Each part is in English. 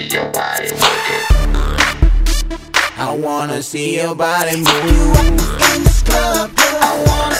see your body. I wanna see your body move in this club. I wanna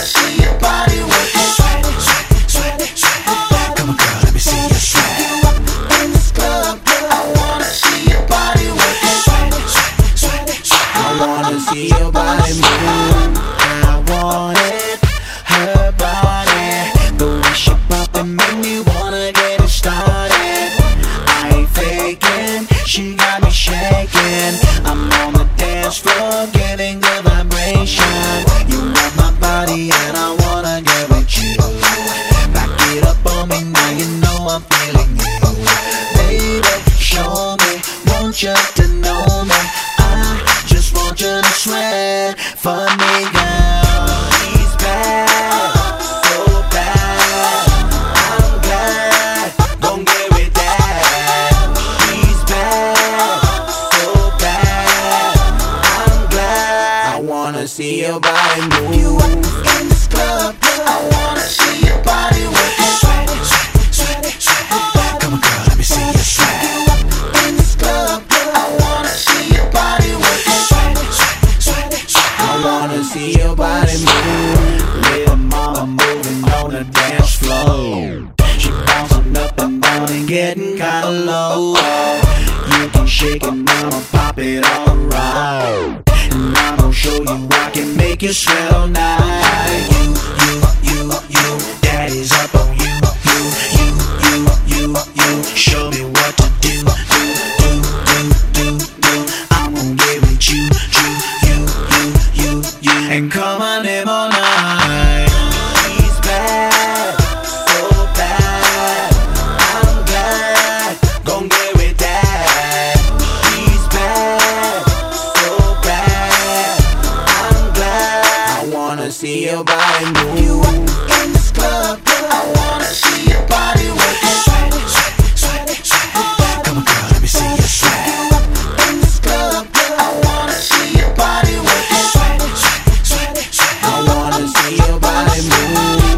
for me, girl. He's bad, so bad. I'm glad, gon' get with that. He's bad, so bad. I'm glad. I wanna see your body move. You In this club, I wanna see your body kinda low. You can shake it, mama, pop it all around. And I'm gonna show you I can make you sweat all I see your body move.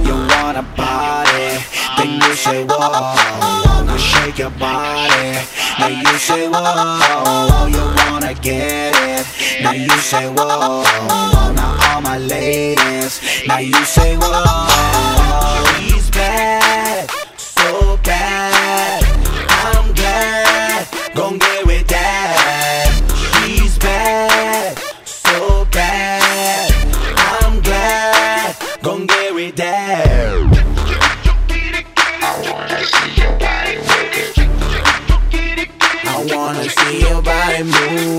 You wanna party, then you say whoa. Wanna shake your body, now you say whoa. You wanna get it, now you say whoa. All my ladies, now you say whoa. He's bad, so bad. I'm glad, gon' get with that. He's bad, so bad. I'm glad, gon' get with that. I wanna see your body move.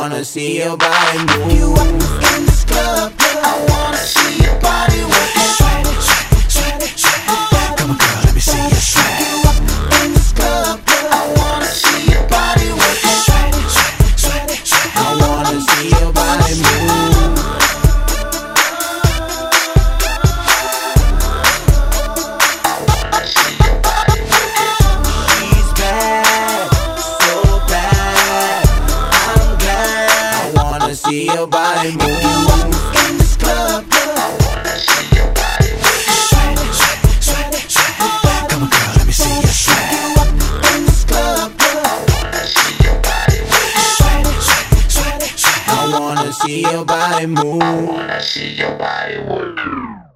Wanna see your body move. In see your body move. In this club, I wanna see your body. Sweat sweat sweat sweat it. Come on, girl, let me see your sweat. In this club, I wanna see your body working. Sweat it, sweat it, sweat it, sweat it. I wanna see your body move. wanna see your body working.